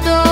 tanto.